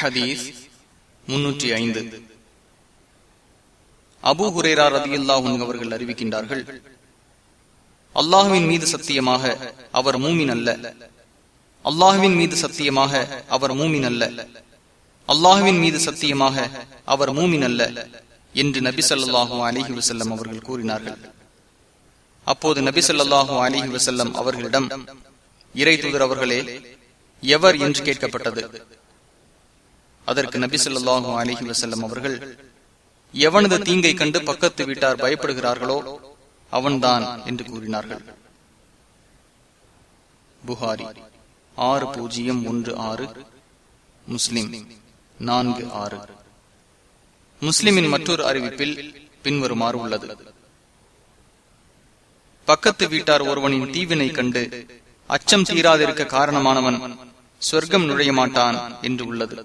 ஹதீஸ் முன்னூற்றி ஐந்து. அபு ஹுரேரா ரதியுல்லாஹும் அவர்கள் அறிவிக்கின்றார்கள் அல்லாஹுவின் மீது சத்தியமாக அவர் மூமின் அல்ல. அல்லாஹுவின் மீது சத்தியமாக அவர் மூமின் அல்ல. அல்லாஹுவின் மீது சத்தியமாக அவர் மூமின் அல்ல என்று நபி சொல்லாஹு அலிஹி வசல்லம் அவர்கள் கூறினார்கள். அப்போது நபி சொல்லாஹு அலிஹி வசல்லம் அவர்களிடம் இறை தூதர் அவர்களே எவர் என்று கேட்கப்பட்டது? அதற்கு நபி சொல்லாஹு அலிஹி வசல்லம் அவர்கள் எவனது தீங்கை கண்டு பக்கத்து வீட்டார் பயப்படுகிறார்களோ அவன்தான் என்று கூறினார்கள். புகாரி ஆறு பூஜ்ஜியம் ஒன்று ஆறு முஸ்லிம் நான்கு ஆறு. முஸ்லிமின் மற்றொரு அறிவிப்பில் பின்வருமாறு உள்ளது. பக்கத்து வீட்டார் ஒருவனின் தீவினை கண்டு அச்சம் தீராதிருக்க காரணமானவன் சொர்க்கம் நுழைய மாட்டான் என்று உள்ளது.